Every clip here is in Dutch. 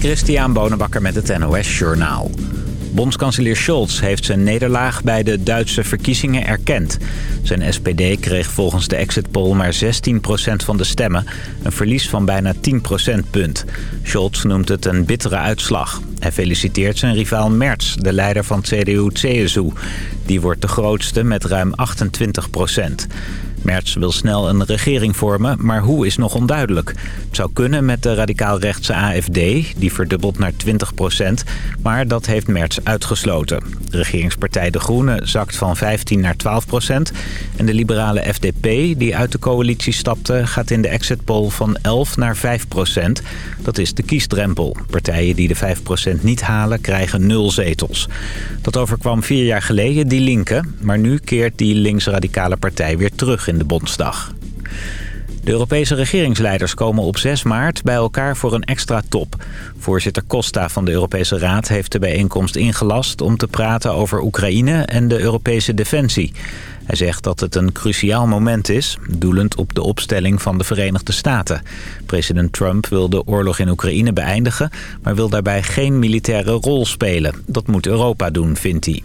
Christian Bonenbakker met het NOS Journaal. Bondskanselier Scholz heeft zijn nederlaag bij de Duitse verkiezingen erkend. Zijn SPD kreeg volgens de exit poll maar 16% van de stemmen. Een verlies van bijna 10 procentpunt. Scholz noemt het een bittere uitslag. Hij feliciteert zijn rivaal Merz, de leider van CDU-CSU. Die wordt de grootste met ruim 28 procent. Merz wil snel een regering vormen, maar hoe is nog onduidelijk. Het zou kunnen met de radicaal-rechtse AFD, die verdubbelt naar 20% maar dat heeft Merz uitgesloten. De regeringspartij De Groenen zakt van 15 naar 12% en de liberale FDP, die uit de coalitie stapte, gaat in de exit poll van 11 naar 5% Dat is de kiesdrempel. Partijen die de 5% niet halen, krijgen nul zetels. Dat overkwam vier jaar geleden die linken, maar nu keert die linksradicale partij weer terug in de Bondsdag. De Europese regeringsleiders komen op 6 maart bij elkaar voor een extra top. Voorzitter Costa van de Europese Raad heeft de bijeenkomst ingelast... om te praten over Oekraïne en de Europese defensie. Hij zegt dat het een cruciaal moment is, doelend op de opstelling van de Verenigde Staten. President Trump wil de oorlog in Oekraïne beëindigen... maar wil daarbij geen militaire rol spelen. Dat moet Europa doen, vindt hij.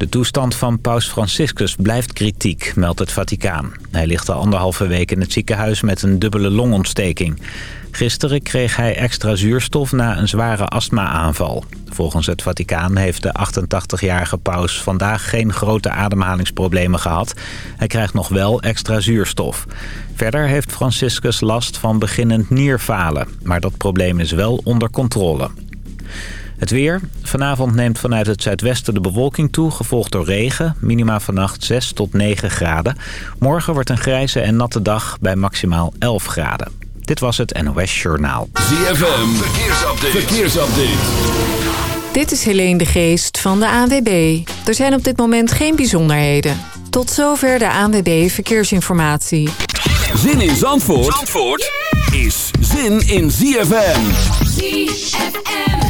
De toestand van paus Franciscus blijft kritiek, meldt het Vaticaan. Hij ligt al anderhalve week in het ziekenhuis met een dubbele longontsteking. Gisteren kreeg hij extra zuurstof na een zware astma-aanval. Volgens het Vaticaan heeft de 88-jarige paus vandaag geen grote ademhalingsproblemen gehad. Hij krijgt nog wel extra zuurstof. Verder heeft Franciscus last van beginnend nierfalen, maar dat probleem is wel onder controle. Het weer. Vanavond neemt vanuit het zuidwesten de bewolking toe, gevolgd door regen. Minima vannacht 6 tot 9 graden. Morgen wordt een grijze en natte dag bij maximaal 11 graden. Dit was het NOS Journaal. ZFM. Verkeersupdate. Verkeersupdate. Dit is Helene de Geest van de ANWB. Er zijn op dit moment geen bijzonderheden. Tot zover de ANWB Verkeersinformatie. Zin in Zandvoort, Zandvoort is zin in ZFM. ZFM.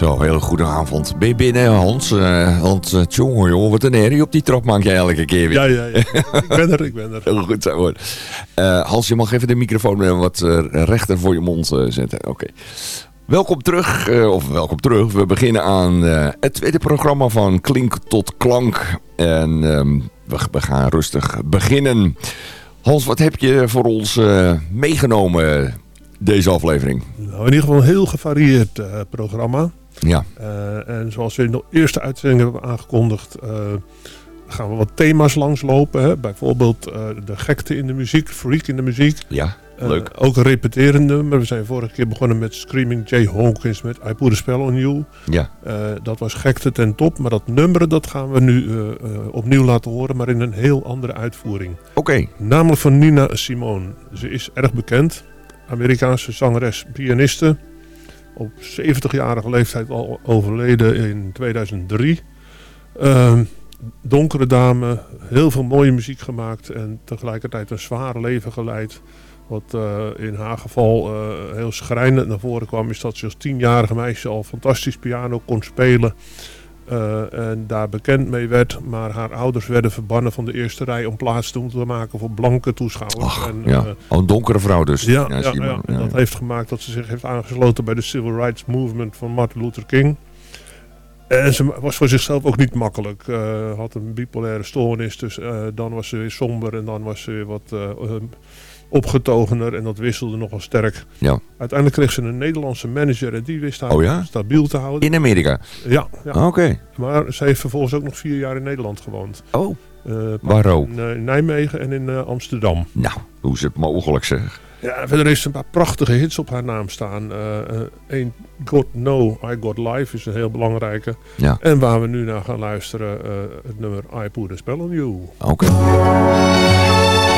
Zo, hele goede avond. Ben je binnen, Hans? Uh, Hans, uh, jongen, jongen, wat een herrie op die trap maak je elke keer weer. Ja, ja, ja. ik ben er, ik ben er. Heel goed zo hoor. Uh, Hans, je mag even de microfoon wat rechter voor je mond zetten. Oké. Welkom terug, of welkom terug. We beginnen aan het tweede programma van Klink tot Klank. En um, we, we, gaan rustig beginnen. Hans, wat heb je voor ons meegenomen deze aflevering? Nou, in ieder geval een heel gevarieerd programma. Ja. Uh, en zoals we in de eerste uitzending hebben aangekondigd, uh, gaan we wat thema's langslopen. Hè? Bijvoorbeeld uh, de gekte in de muziek, freak in de muziek. Ja, leuk. ook een repeterende nummer. We zijn vorige keer begonnen met Screaming Jay Hawkins met I Put a Spell on You. Ja. dat was gekte ten top. Maar dat nummer dat gaan we nu opnieuw laten horen, maar in een heel andere uitvoering. Oké. Okay. Namelijk van Nina Simone. Ze is erg bekend. Amerikaanse zangeres, pianiste op 70-jarige leeftijd al overleden in 2003. Uh, donkere dame, heel veel mooie muziek gemaakt en tegelijkertijd een zware leven geleid. Wat uh, in haar geval uh, heel schrijnend naar voren kwam, is dat ze als tienjarige meisje al fantastisch piano kon spelen. Uh, en daar bekend mee werd. Maar haar ouders werden verbannen van de eerste rij om plaats te moeten maken voor blanke toeschouwers. Ach, en, ja. uh, een donkere vrouw dus. Ja, ja, ja, ja. En dat heeft gemaakt dat ze zich heeft aangesloten bij de Civil Rights Movement van Martin Luther King. En ze was voor zichzelf ook niet makkelijk. Uh, had een bipolaire stoornis, dus dan was ze weer somber en dan was ze weer wat opgetogener en dat wisselde nogal sterk. Ja. Uiteindelijk kreeg ze een Nederlandse manager en die wist haar oh ja? stabiel te houden. In Amerika? Ja. ja. Oké. Okay. Maar ze heeft vervolgens ook nog vier jaar in Nederland gewoond. Oh, uh, waar ook? In uh, Nijmegen en in uh, Amsterdam. Nou, hoe is het mogelijk zeg? Ja, verder heeft ze een paar prachtige hits op haar naam staan. Eén God Know I Got Life is een heel belangrijke. Ja. En waar we nu naar gaan luisteren, het nummer I Put a Spell on You. Oké. Okay.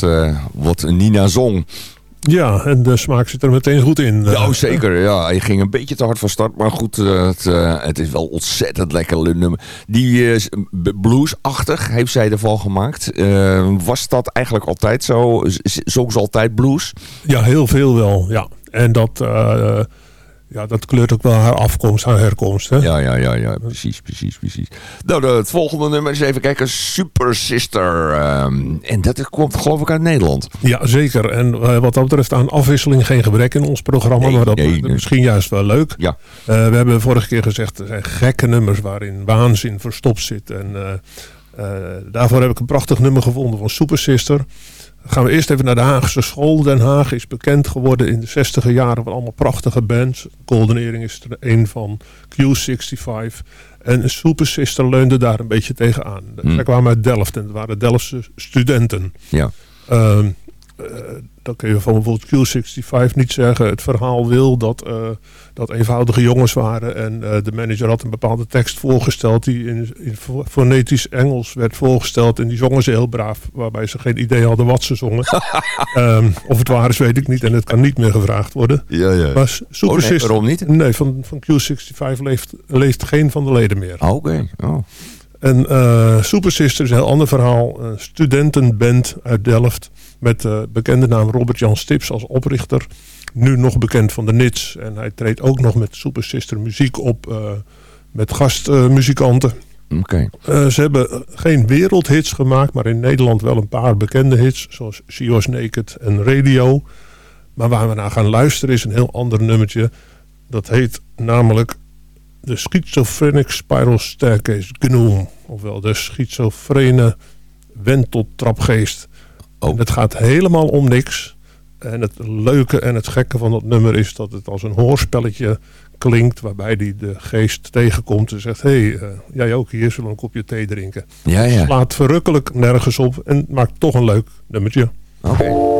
Wat, eh, wat Nina zong. Ja, en de smaak zit er meteen goed in. Ja, oh, zeker. Ja, hij ging een beetje te hard van start. Maar goed, eh, het, eh, het is wel ontzettend lekker nummer. Die b- bluesachtig heeft zij ervan gemaakt. Was dat eigenlijk altijd zo? Zong ze altijd blues? Ja, heel veel wel. Ja. En dat, ja, dat kleurt ook wel haar afkomst, haar herkomst. Hè? Ja, ja, ja, ja. Precies, precies, precies. Nou, de- het volgende nummer is even kijken. Super Sister. ehm, en dat komt geloof ik uit Nederland. Ja, zeker. En eh, wat dat betreft aan afwisseling geen gebrek in ons programma. Nee, maar dat nee, misschien juist wel leuk. Ja. Eh, we hebben vorige keer gezegd, er zijn gekke nummers waarin waanzin verstopt zit. En eh, daarvoor heb ik een prachtig nummer gevonden van Super Sister. Gaan we eerst even naar de Haagse school. Den Haag is bekend geworden in de 60 jaren van allemaal prachtige bands. Golden Earring is er een van, Q65. En Super Sister leunde daar een beetje tegenaan. Hmm. Zij kwamen uit Delft en het waren Delftse studenten. Ja. Ehm, eh, dan kun je van bijvoorbeeld Q65 niet zeggen. Het verhaal wil dat, eh, dat eenvoudige jongens waren. En eh, de manager had een bepaalde tekst voorgesteld. Die in, in fo- fonetisch Engels werd voorgesteld. En die zongen ze heel braaf. Waarbij ze geen idee hadden wat ze zongen. Ehm, of het waar is, weet ik niet. En het kan niet meer gevraagd worden. Ja, ja. Maar Super Oh, nee, waarom niet? Nee, van, van Q65 leeft, leeft geen van de leden meer. Ah, Oké. Oh. En eh Super Sister is een heel ander verhaal. Een studentenband uit Delft. Met de bekende naam Robert Jan Stips als oprichter. Nu nog bekend van de Nits. En hij treedt ook nog met Super Sister muziek op. eh, met gastmuzikanten. Oké. Eh, ze hebben geen wereldhits gemaakt. Maar in Nederland wel een paar bekende hits. Zoals She Was Naked en Radio. Maar waar we naar gaan luisteren is een heel ander nummertje. Dat heet namelijk de Schizophrenic Spiral Staircase GNOME. Ofwel de schizofrene wenteltrapgeest. Oh. En het gaat helemaal om niks. En het leuke en het gekke van dat nummer is dat het als een hoorspelletje klinkt. Waarbij die de geest tegenkomt en zegt... Hé, hey, eh, jij ook hier, zullen we een kopje thee drinken. Ja, ja. Slaat verrukkelijk nergens op en maakt toch een leuk nummertje. Oké.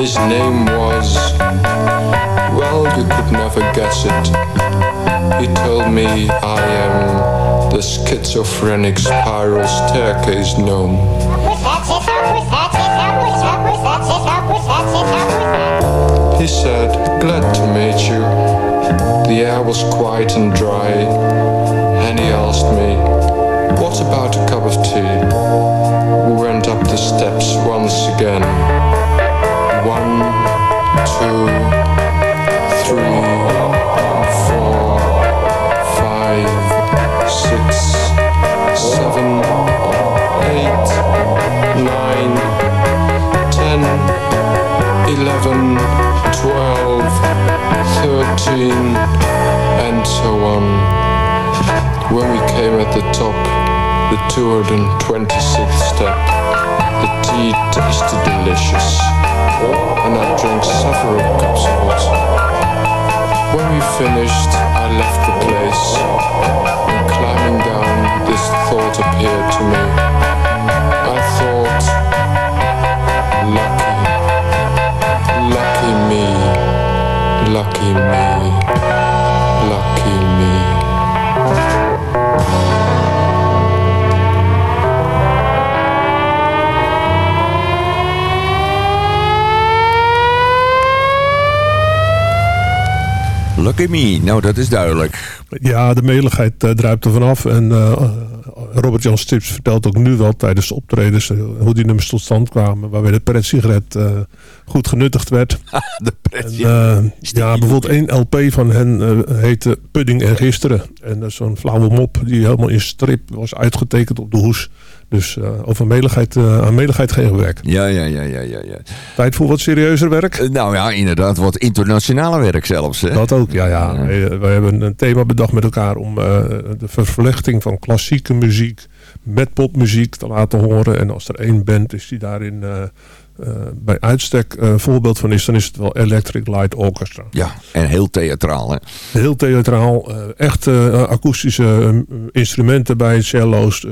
His name was. Well, you could never guess it. He told me I am the schizophrenic spiral staircase gnome. He said, glad to meet you. The air was quiet and dry, and he asked me, what about a cup of tea? We went up the steps once again. 226th step, the tea tasted delicious, and I drank several cups of it. When we finished, I left the place, and climbing down, this thought appeared to me. I thought, lucky, lucky me, lucky me, Lucky me, nou dat is duidelijk. Ja, de meligheid uh, druipt er vanaf. En uh, Robert Jan Stips vertelt ook nu wel tijdens de optredens... Hoe die nummers tot stand kwamen. Waarbij de pret-sigaret goed genuttigd werd. de pret Ja, bijvoorbeeld één LP van hen heette Pudding en Gisteren. En dat is zo'n flauwe mop die helemaal in strip was uitgetekend op de hoes. Dus uh, over meligheid, uh, aan meligheid geen gebrek. Ja, ja, ja, ja, ja, ja. Tijd voor wat serieuzer werk? Uh, nou ja, inderdaad, wat internationale werk zelfs. Hè? Dat ook, ja. ja. ja. Wij, wij, hebben een thema bedacht met elkaar om de vervlechting van klassieke muziek met popmuziek te laten horen. En als er één band is die daarin bij uitstek een uh, voorbeeld van is, dan is het wel Electric Light Orchestra. Ja, en heel theatraal hè? Heel theatraal. Uh, echt akoestische instrumenten bij, cello's,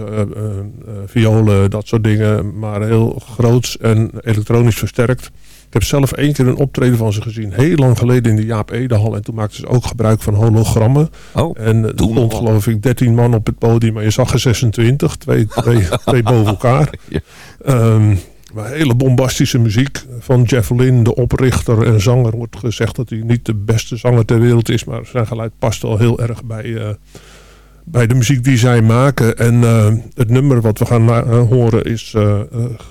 violen, dat soort dingen. Maar heel groots en elektronisch versterkt. Ik heb zelf één keer een optreden van ze gezien. Heel lang geleden in de Jaap Edehal. En toen maakten ze ook gebruik van hologrammen. Oh, en er stond geloof ik 13 man op het podium. Maar je zag er 26. Twee, twee, twee boven elkaar. Ja. Um, maar hele bombastische muziek van Jeff Lynne, de oprichter en zanger. Wordt gezegd dat hij niet de beste zanger ter wereld is. Maar zijn geluid past wel heel erg bij, uh, bij de muziek die zij maken. En uh, het nummer wat we gaan uh, horen is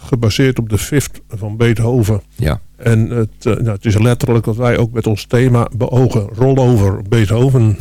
gebaseerd op de Fifth van Beethoven. Ja. En het, nou, het is letterlijk wat wij ook met ons thema beogen. Rollover Beethoven.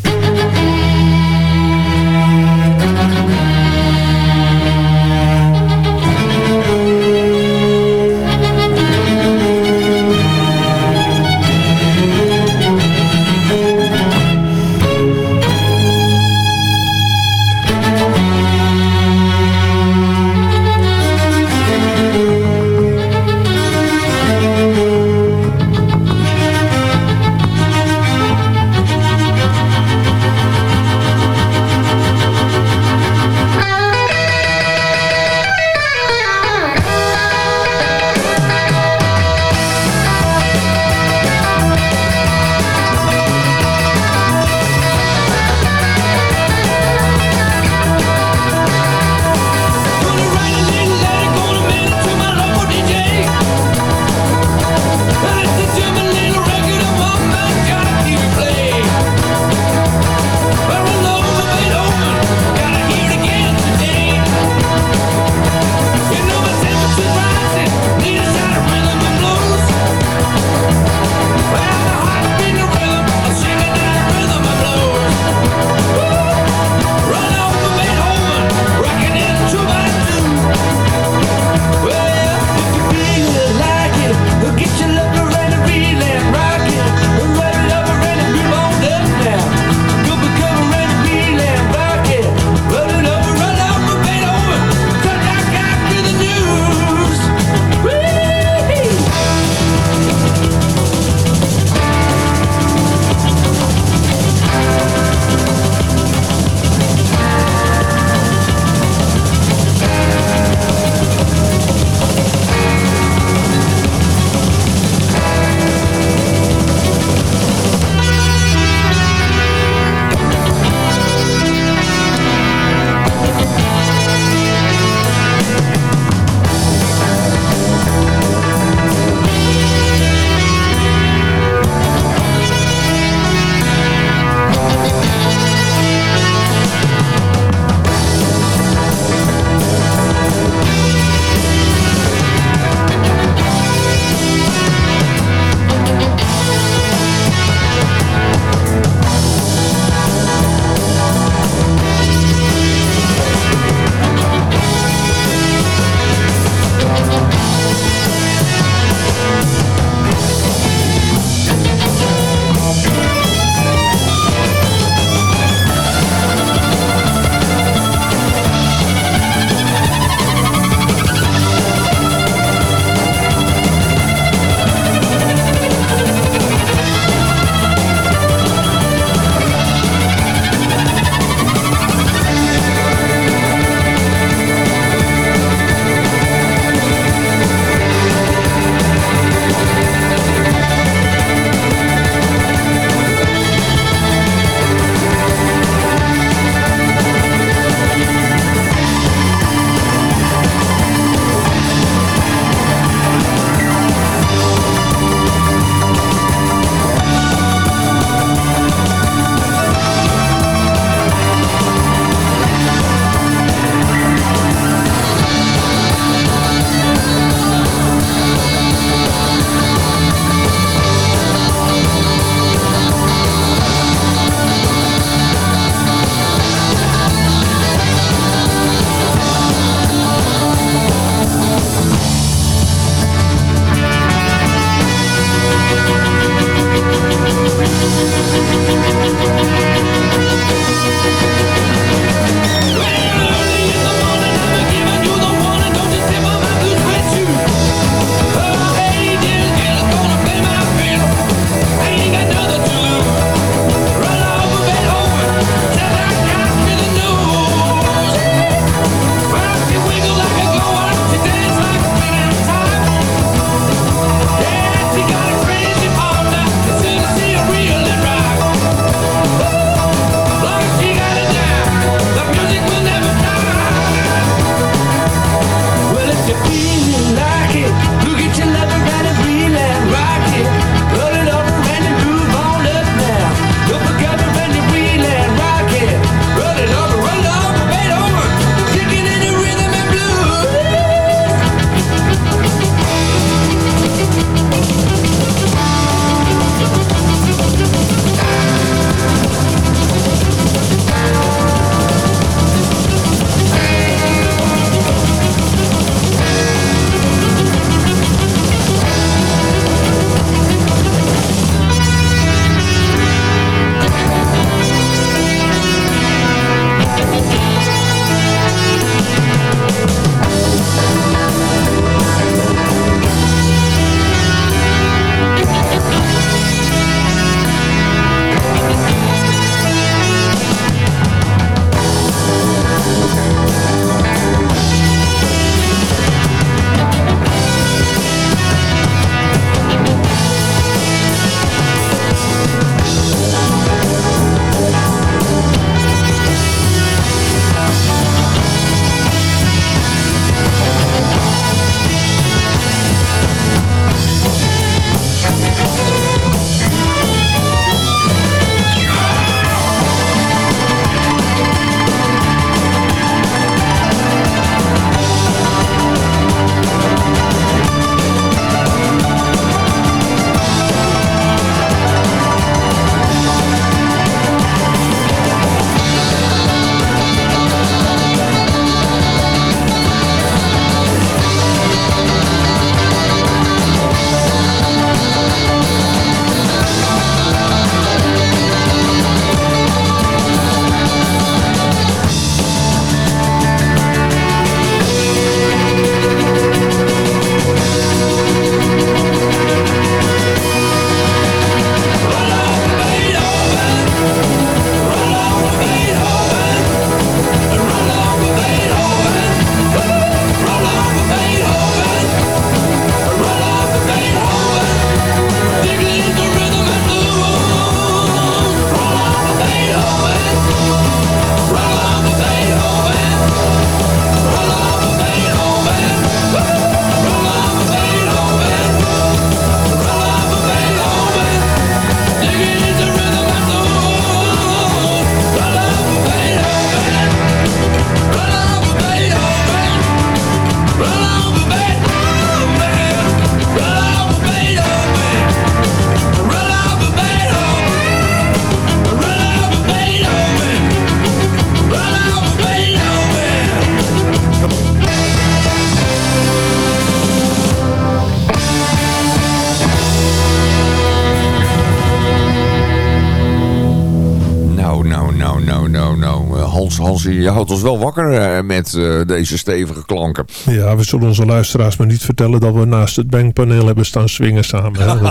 Je houdt ons wel wakker eh, met eh, deze stevige klanken. Ja, we zullen onze luisteraars maar niet vertellen dat we naast het bankpaneel hebben staan swingen samen. Hè?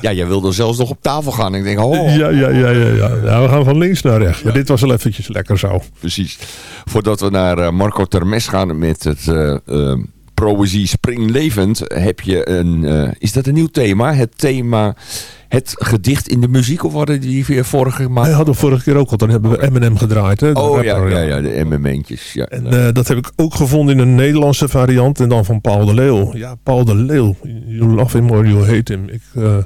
Ja, jij wilde zelfs nog op tafel gaan. Ik denk, oh, ja, ja, ja, ja, ja. ja, we gaan van links naar rechts. Maar dit was wel eventjes lekker zo. precies. Voordat we naar eh, Marco Termes gaan met het Proëzie Springlevend, heb je een, eh, is dat een nieuw thema? Het thema, het gedicht in de muziek, of hadden die weer vorige maand? Wij hadden vorige keer ook al, dan hebben we Eminem gedraaid. Hè? Oh ja, ja, ja, de MM'tjes. Ja. En eh, dat heb ik ook gevonden in een Nederlandse variant en dan van Paul de Leeuw. Ja, Paul de Leeuw. You love him or you hate him. Ik, eh,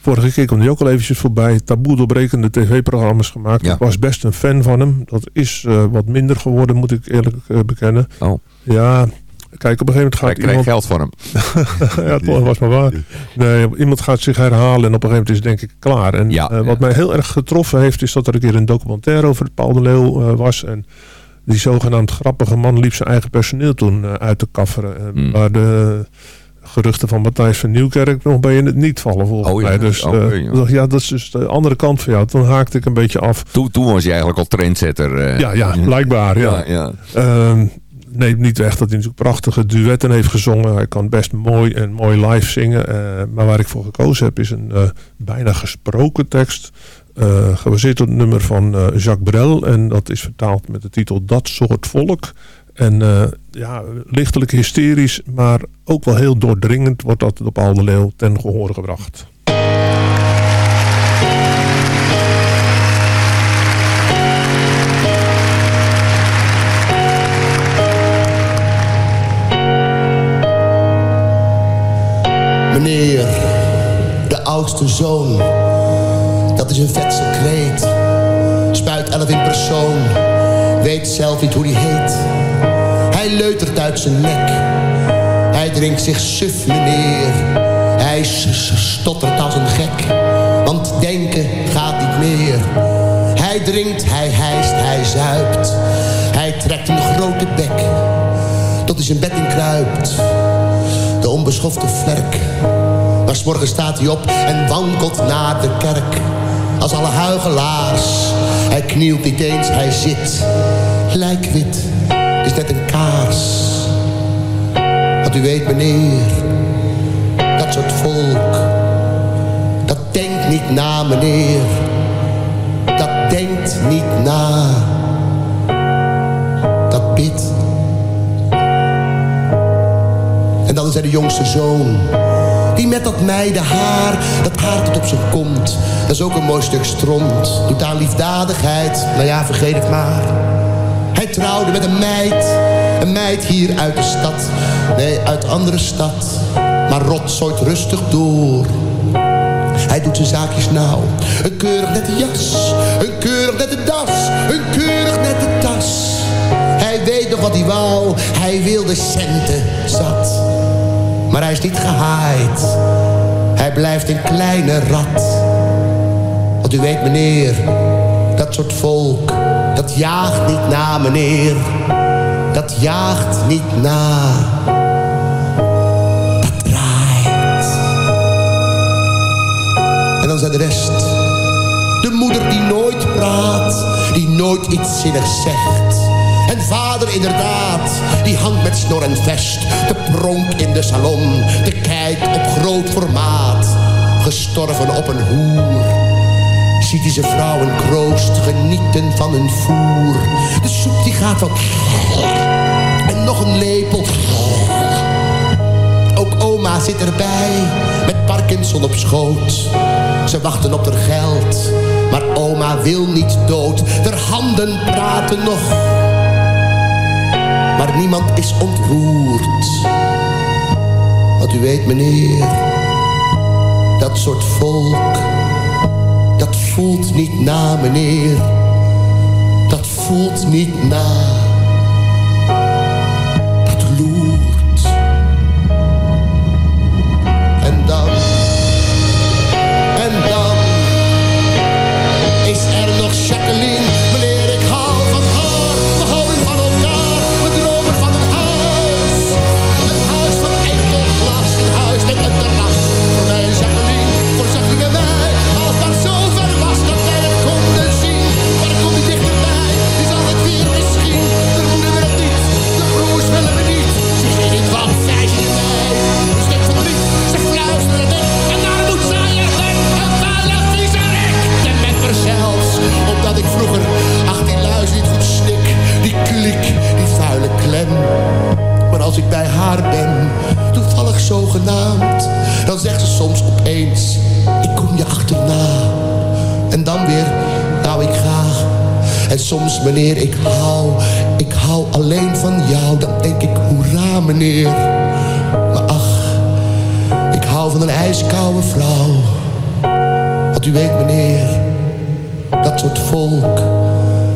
vorige keer kwam hij ook al eventjes voorbij. Taboe doorbrekende tv-programma's gemaakt. Ja. Ik was best een fan van hem. Dat is wat minder geworden, moet ik eerlijk bekennen. Oh. Ja, kijk, op een gegeven moment Hij gaat kreeg iemand... geld van hem. ja, toch, was maar waar. Nee, iemand gaat zich herhalen en op een gegeven moment is het denk ik klaar. En Ja, eh, wat ja. mij heel erg getroffen heeft, is dat er een keer een documentaire over Paul de Leeuw eh, was. En die zogenaamd grappige man liep zijn eigen personeel toen eh, uit te kafferen. En Hmm. Waar de geruchten van Matthijs van Nieuwkerk nog bij in het niet vallen volgens Oh ja, mij. Dus eh, oké, ja. ik dacht, ja, dat is dus de andere kant van jou. Toen haakte ik een beetje af. Toen, toen was je eigenlijk al trendsetter. eh. Ja, ja, blijkbaar. Ja. ja, ja. Neemt niet weg dat hij natuurlijk prachtige duetten heeft gezongen. Hij kan best mooi en mooi live zingen. eh, maar waar ik voor gekozen heb is een eh, bijna gesproken tekst. eh, gebaseerd op het nummer van Jacques Brel. En dat is vertaald met de titel Dat soort volk. En ja, lichtelijk hysterisch, maar ook wel heel doordringend wordt dat door Paul de Leeuw ten gehore gebracht. Meneer, de oudste zoon, dat is een vetse kreet. Spuit elf in persoon, weet zelf niet hoe hij heet. Hij leutert uit zijn nek, hij drinkt zich suf, meneer. Hij stottert als een gek, want denken gaat niet meer. Hij drinkt, hij hijst, hij zuipt. Hij trekt een grote bek, tot hij zijn bed in kruipt onbeschofte vlerk. Maar 's morgens staat hij op en wankelt naar de kerk. Als alle huigelaars. Hij knielt niet eens, hij zit. Lijkwit is net een kaars. Want u weet meneer, dat soort volk. Dat denkt niet na meneer. Dat denkt niet na. Dan de jongste zoon. Die met dat meidenhaar, dat haar tot op zijn kont. Dat is ook een mooi stuk stront. Doet aan liefdadigheid, nou ja, vergeet het maar. Hij trouwde met een meid. Een meid hier uit de stad. Nee, uit andere stad. Maar rotzooit rustig door. Hij doet zijn zaakjes nauw. Een keurig nette jas. Een keurig nette das. Een keurig nette tas. Hij weet nog wat hij wou. Hij wilde centen zat. Maar hij is niet gehaaid. Hij blijft een kleine rat. Want u weet meneer, dat soort volk, dat jaagt niet na meneer. Dat jaagt niet na. Dat draait. En dan zijn de rest. De moeder die nooit praat, die nooit iets zinnigs zegt. Vader inderdaad, die hangt met snor en vest. De pronk in de salon, te kijk op groot formaat. Gestorven op een hoer. Ziet hij zijn vrouw en kroost genieten van hun voer. De soep die gaat van... En nog een lepel... Ook oma zit erbij, met Parkinson op schoot. Ze wachten op haar geld, maar oma wil niet dood. Haar handen praten nog, niemand is ontroerd. Want u weet meneer, dat soort volk, dat voelt niet na meneer. Dat voelt niet na. Dan zegt ze soms opeens, ik kom je achterna. En dan weer, nou ik ga. En soms meneer, ik hou, ik hou alleen van jou. Dan denk ik, hoera meneer. Maar ach, ik hou van een ijskoude vrouw. Want u weet meneer, dat soort volk,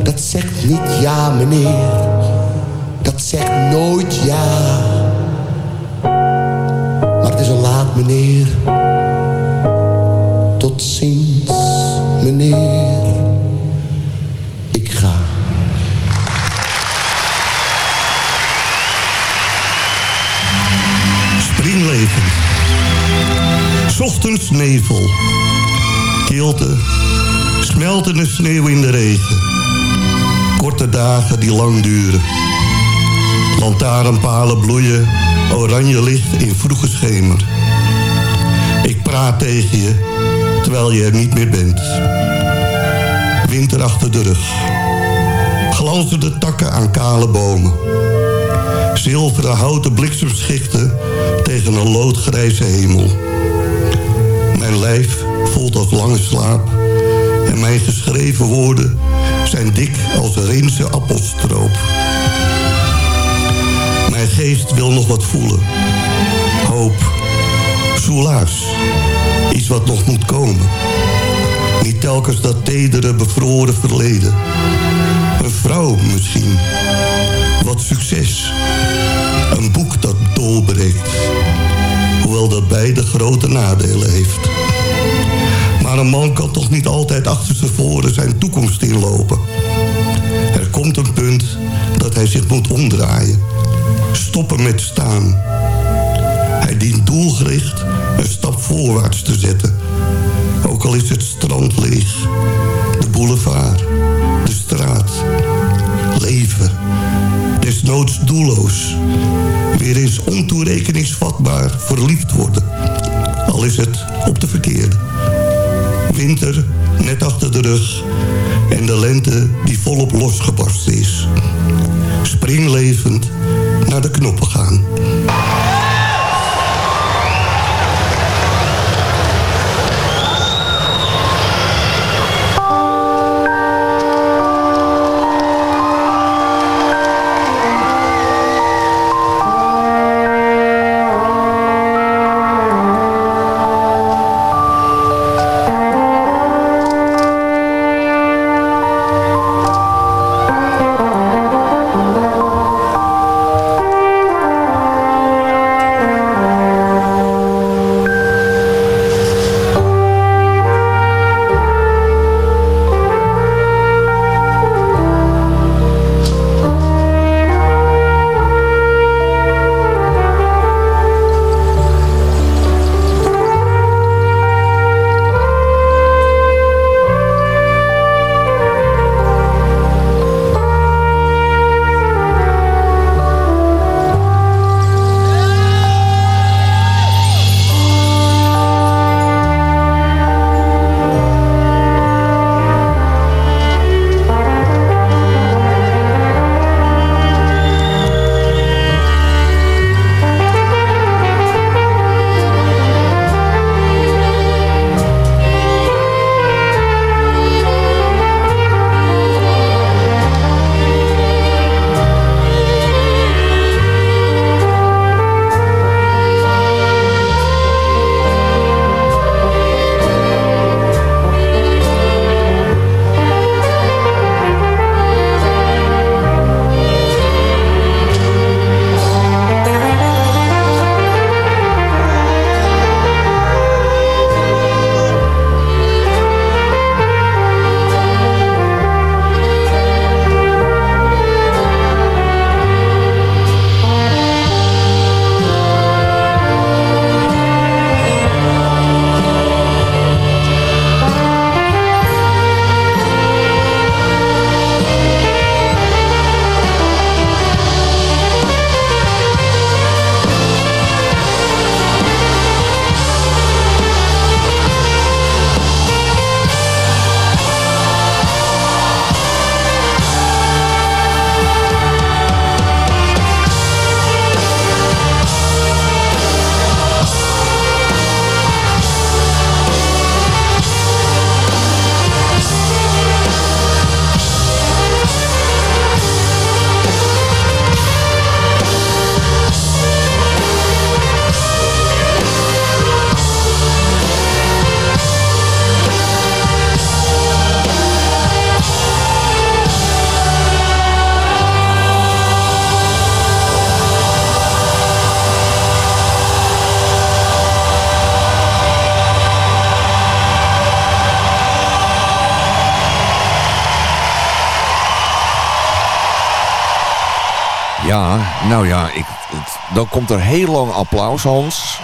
dat zegt niet ja meneer. Dat zegt nooit ja. Meneer. Tot ziens meneer. Ik ga. Springleven. Ochtends nevel. Kilte. Smeltende sneeuw in de regen. Korte dagen die lang duren. Lantaarnpalen bloeien. Oranje licht in vroege schemer. Praat tegen je, terwijl je er niet meer bent. Winter achter de rug. Glanzende takken aan kale bomen. Zilveren houten bliksemschichten tegen een loodgrijze hemel. Mijn lijf voelt als lange slaap. En mijn geschreven woorden zijn dik als Reense appelstroop. Mijn geest wil nog wat voelen. Hoop. Soelaas. Iets wat nog moet komen. Niet telkens dat tedere, bevroren verleden. Een vrouw misschien. Wat succes. Een boek dat doorbreekt. Hoewel dat beide grote nadelen heeft. Maar een man kan toch niet altijd achter zijn voren zijn toekomst inlopen. Er komt een punt dat hij zich moet omdraaien. Stoppen met staan. Hij dient doelgericht een stap voorwaarts te zetten. Ook al is het strand leeg. De boulevard. De straat. Leven. Desnoods doelloos. Weer eens ontoerekeningsvatbaar verliefd worden. Al is het op de verkeerde. Winter net achter de rug. En de lente die volop losgebarsten is. Springlevend naar de knoppen gaan. Nou ja, ik, het- dan komt er heel lang applaus, Hans.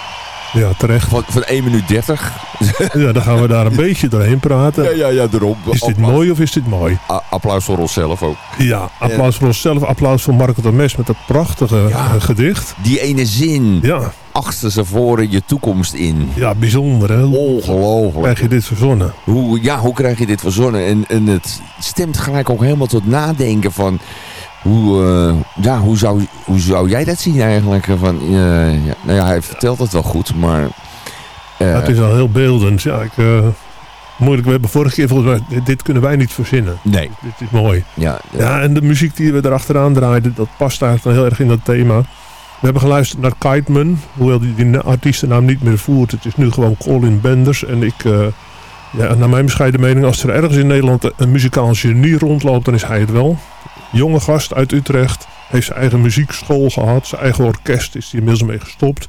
Ja, terecht. Van, van 1 minuut 30. Ja, dan gaan we daar een beetje doorheen praten. Ja, ja, ja, daarom. Is dit Applaus- mooi of is dit mooi? A- applaus voor onszelf ook. Ja, applaus voor onszelf. Applaus voor Marco de Mes met dat prachtige Ja. eh, gedicht. Die ene zin. Ja, Achter ze voren je toekomst in. ja bijzonder hè. Ongelooflijk. krijg je dit verzonnen? Hoe, ja, hoe krijg je dit verzonnen? En, en het stemt gelijk ook helemaal tot nadenken van... Hoe, eh, ja, hoe, zou, hoe zou jij dat zien eigenlijk? Van, eh, ja, nou ja, hij vertelt het wel goed, maar... eh, het is al heel beeldend. Ja, ik, moeilijk. We hebben vorige keer volgens mij... Dit, kunnen wij niet verzinnen. Nee, Dit is mooi. ja, Ja, en de muziek die we erachteraan draaiden, dat past eigenlijk heel erg in dat thema. We hebben geluisterd naar Kiteman, hoewel die, die artiestennaam niet meer voert. Het is nu gewoon Colin Benders. En ik, ja, naar mijn bescheiden mening, als er ergens in Nederland een muzikaal genie rondloopt, dan is hij het wel. Jonge gast uit Utrecht, heeft zijn eigen muziekschool gehad, zijn eigen orkest is hij inmiddels mee gestopt.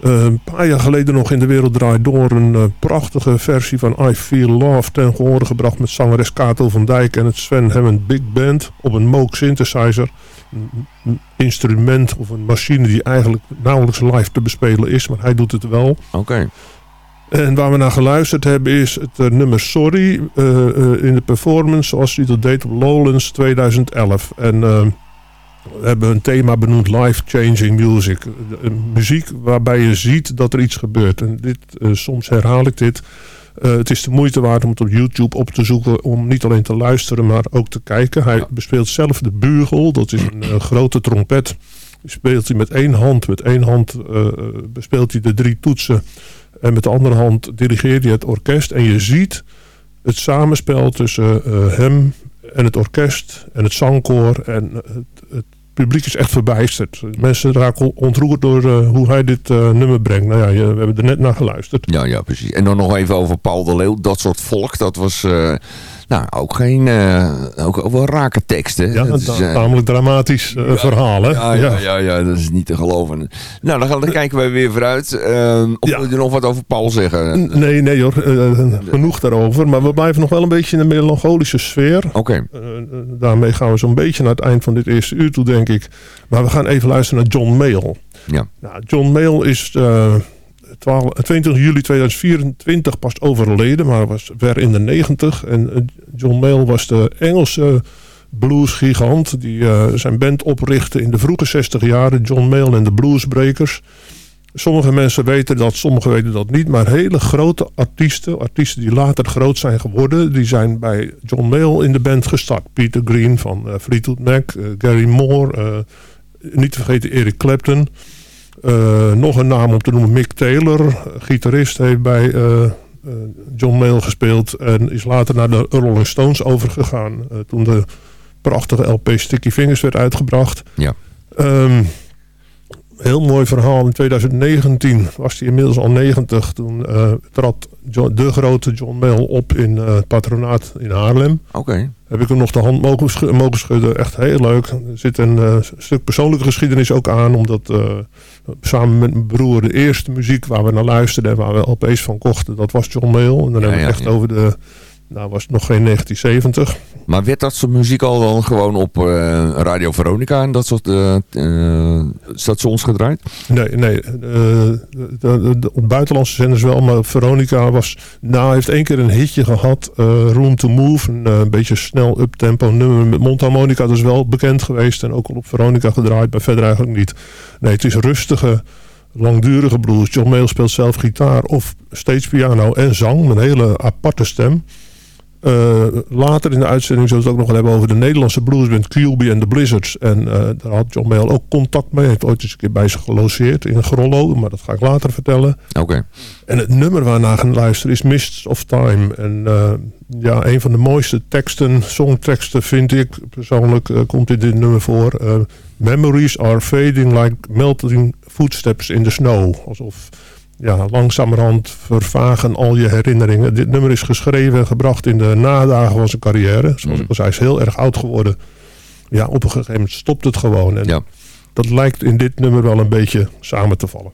Eh, een paar jaar geleden nog in de wereld draait door een eh, prachtige versie van I Feel Love ten gehore gebracht met zangeres Kato van Dijk en het Sven Hammond Big Band op een Moog synthesizer. Een, instrument of een machine die eigenlijk nauwelijks live te bespelen is, maar hij doet het wel. oké. En waar we naar geluisterd hebben is het eh, nummer Sorry eh, eh, in de performance zoals hij dat deed op Lowlands 2011. En we hebben een thema benoemd Life Changing Music. Muziek waarbij je ziet dat er iets gebeurt. En dit, soms herhaal ik dit. Het is de moeite waard om het op YouTube op te zoeken. Om niet alleen te luisteren, maar ook te kijken. Hij bespeelt zelf de bugel. Dat is een grote trompet. Die speelt hij met één hand. Met één hand bespeelt hij de drie toetsen. En met de andere hand dirigeert hij het orkest. En je ziet het samenspel tussen eh, hem en het orkest en het zangkoor. En het, het publiek is echt verbijsterd. Mensen raken ontroerd door eh, hoe hij dit eh, nummer brengt. Nou ja, je- we hebben er net naar geluisterd. Ja, ja, precies. En dan nog even over Paul de Leeuw. Dat soort volk, dat was nou, ook geen... eh, ook, ook wel rake teksten. Ja, Dat is, eh, tamelijk dramatisch eh, verhaal, hè? Ja, ja, ja, ja, dat is niet te geloven. Nou, dan, gaan, dan kijken wij weer vooruit. Ehm of Ja. wil je nog wat over Paul zeggen? Nee, nee hoor, genoeg daarover. Maar we blijven nog wel een beetje in de melancholische sfeer. Oké, daarmee gaan we zo'n beetje naar het eind van dit eerste uur toe, denk ik. Maar we gaan even luisteren naar John Mayall. ja. Nou, John Mayall is 12, 22 juli 2024 pas overleden, maar was ver in de 90. En eh, John Mayall was de Engelse bluesgigant die eh, zijn band oprichtte in de vroege 60 jaren. John Mayall en de Bluesbreakers. Sommige mensen weten dat, sommigen weten dat niet. Maar hele grote artiesten, artiesten die later groot zijn geworden... die zijn bij John Mayall in de band gestart. Peter Green van eh, Fleetwood Mac, eh, Gary Moore... eh, niet te vergeten Eric Clapton... Eh, nog een naam om te noemen, Mick Taylor, gitarist, heeft bij eh, eh, John Mayall gespeeld en is later naar de Rolling Stones overgegaan. toen de prachtige LP Sticky Fingers werd uitgebracht. Ja. Ehm, heel mooi verhaal. In 2019 was hij inmiddels al 90. Toen eh, trad John- de grote John Mayall op in eh, het patronaat in Haarlem. Oké. Heb ik hem nog de hand mogen, mogen schudden. Echt heel leuk. Er zit een eh, stuk persoonlijke geschiedenis ook aan. Omdat samen met mijn broer de eerste muziek waar we naar luisterden... en waar we LP's van kochten, dat was John Mayall. En dan Ja, hebben we ja, echt ja. over de... Nou was het nog geen 1970. Maar werd dat soort muziek al dan gewoon op eh, Radio Veronica en dat soort eh, stations gedraaid? Nee, nee. op buitenlandse zenders wel. Maar Veronica was... Nou, heeft één keer een hitje gehad. eh, Room to Move. Een beetje snel uptempo nummer met mondharmonica. Dat is wel bekend geweest. En ook al op Veronica gedraaid. Maar verder eigenlijk niet. Nee, het is rustige, langdurige blues. John Mayall speelt zelf gitaar of steeds piano en zang. Een hele aparte stem. Eh, later in de uitzending zullen we het ook nog wel hebben over de Nederlandse bluesband QB en de Blizzards. En eh, daar had John Mayall ook contact mee. Hij heeft ooit eens een keer bij ze gelogeerd in Grollo. Maar dat ga ik later vertellen. Oké. En het nummer waarna gaan luisteren is Mists of Time. En eh, ja, een van de mooiste teksten, songteksten vind ik persoonlijk, komt in dit nummer voor. Memories are fading like melting footsteps in the snow. Alsof ja, langzamerhand vervagen al je herinneringen. Dit nummer is geschreven en gebracht in de nadagen van zijn carrière. Zoals ik al zei, hij is heel erg oud geworden. Ja, op een gegeven moment stopt het gewoon. En Ja. dat lijkt in dit nummer wel een beetje samen te vallen.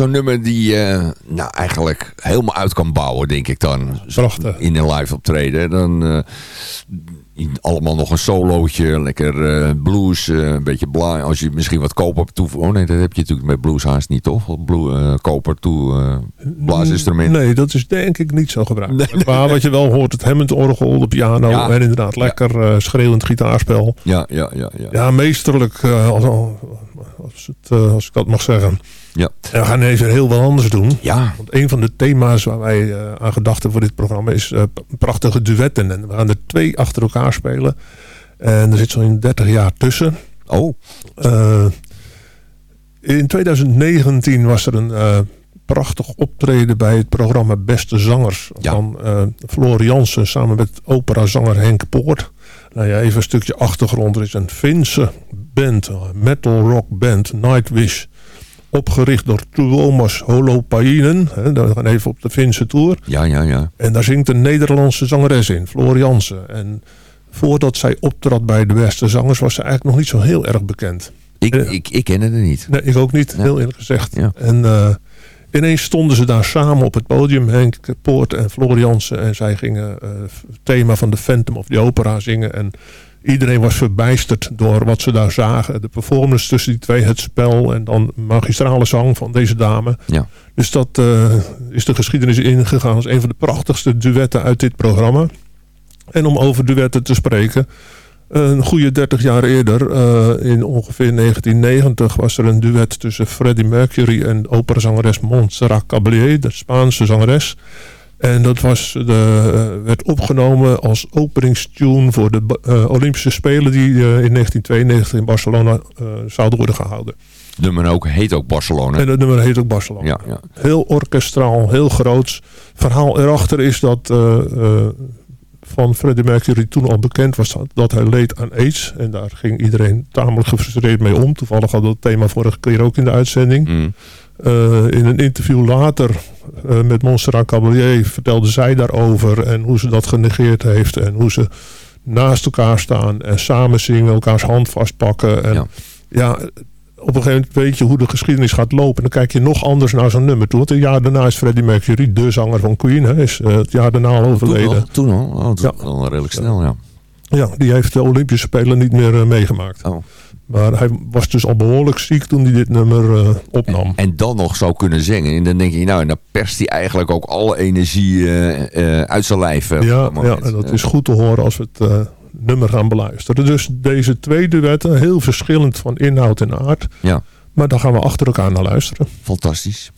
Zo'n nummer die je nou, eigenlijk helemaal uit kan bouwen, denk ik dan. Prachtig. In een live optreden. Dan eh, allemaal nog een solootje, lekker eh, blues, een beetje bla. Als je misschien wat koper toe... Oh nee, dat heb je natuurlijk met blues haast niet, toch? Blue, koper toe uh, blaasinstrument. Nee, dat is denk ik niet zo gebruikt. maar wat je wel hoort, het Hammond-orgel, de piano Ja. en inderdaad lekker schreeuwend gitaarspel. Ja, ja, ja. ja. Ja, meesterlijk, als, als, het, als ik dat mag zeggen. Ja. En we gaan even heel wat anders doen. Ja. Want een van de thema's waar wij eh, aan gedachten voor dit programma is eh, prachtige duetten. En we gaan er twee achter elkaar spelen. En er zit zo'n 30 jaar tussen. Oh. Eh, in 2019 was er een prachtig optreden bij het programma Beste Zangers. Ja. Van Floor Jansen samen met operazanger Henk Poort. Nou ja, even een stukje achtergrond. Er is een Finse band, metal rock band, Nightwish. Opgericht door Tuomas Holopainen. Hè, We gaan even op de Finse tour. Ja, ja, ja. En daar zingt een Nederlandse zangeres in, Floor Jansen. En voordat zij optrad bij de beste zangers was ze eigenlijk nog niet zo heel erg bekend. Ik, ik, ik ken het niet. Nee, ik ook niet, Ja. heel eerlijk gezegd. Ja. En eh, ineens stonden ze daar samen op het podium, Henk Poort en Floor Jansen. En zij gingen eh, het thema van de Phantom of the Opera zingen. En iedereen was verbijsterd door wat ze daar zagen. De performance tussen die twee, het spel en dan magistrale zang van deze dame. Ja. Dus dat eh, is de geschiedenis ingegaan als een van de prachtigste duetten uit dit programma. En om over duetten te spreken. Een goede 30 jaar eerder, eh, in ongeveer 1990, was er een duet tussen Freddie Mercury en operazangeres Montserrat Caballé, de Spaanse zangeres. En dat was de, eh, werd opgenomen als openingstune voor de eh, Olympische Spelen die eh, in 1992 in Barcelona zouden worden gehouden. Nummer ook, heet ook Barcelona. En dat nummer heet ook Barcelona. Ja, ja. Heel orkestraal, heel groots. Verhaal erachter is dat van Freddie Mercury toen al bekend was dat, dat hij leed aan AIDS. En daar ging iedereen tamelijk gefrustreerd mee om. Toevallig hadden we het thema vorige keer ook in de uitzending. Mm. Eh, in een interview later eh, met Montserrat Caballé vertelde zij daarover. En hoe ze dat genegeerd heeft. En hoe ze naast elkaar staan en samen zingen, elkaars hand vastpakken. En Ja. ja, op een gegeven moment weet je hoe de geschiedenis gaat lopen. En dan kijk je nog anders naar zo'n nummer toe. Want een jaar daarna is Freddie Mercury, de zanger van Queen, hè, is eh, het jaar daarna al Toen overleden. al? Toen al? Oh, Ja. al redelijk snel, ja. Ja, die heeft de Olympische Spelen niet meer meegemaakt. Oh. Maar hij was dus al behoorlijk ziek toen hij dit nummer eh, opnam. En dan nog zou kunnen zingen. En dan denk je, nou, en dan perst hij eigenlijk ook alle energie eh, eh, uit zijn lijf. Ja, ja, en dat is goed te horen als we het nummer gaan beluisteren. Dus deze twee duetten, heel verschillend van inhoud en aard. Ja, Maar daar gaan we achter elkaar naar luisteren. fantastisch.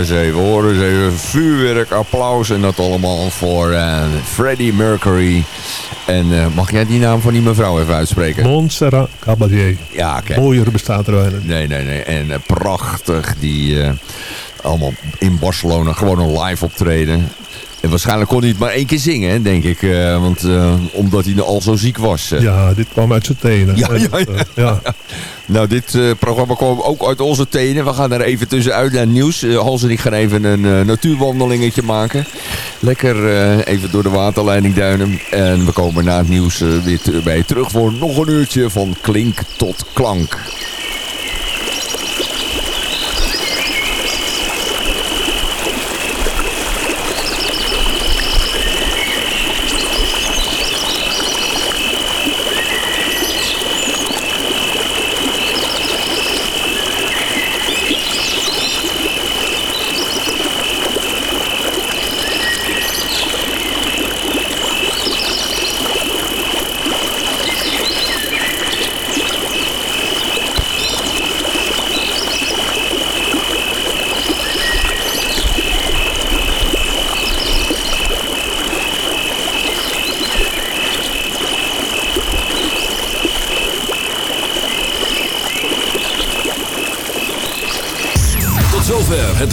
Eens even, hoor eens even. Vuurwerk, applaus en dat allemaal voor eh, Freddie Mercury. En eh, mag jij die naam van die mevrouw even uitspreken? Montserrat Caballé. Ja, kijk. Mooier bestaat er weinig. Nee, nee, nee. En eh, prachtig. Die allemaal in Barcelona gewoon een live optreden. En waarschijnlijk kon hij het maar één keer zingen, denk ik. eh, want eh, omdat hij al zo ziek was. eh. Ja, dit kwam uit zijn tenen. Ja, ja, ja. Nou, dit programma kwam ook uit onze tenen. We gaan er even tussenuit naar het nieuws. Hans en ik gaan even een natuurwandelingetje maken. Lekker even door de waterleiding duinen. En we komen na het nieuws weer bij terug voor nog een uurtje van klink tot klank. Tot zover het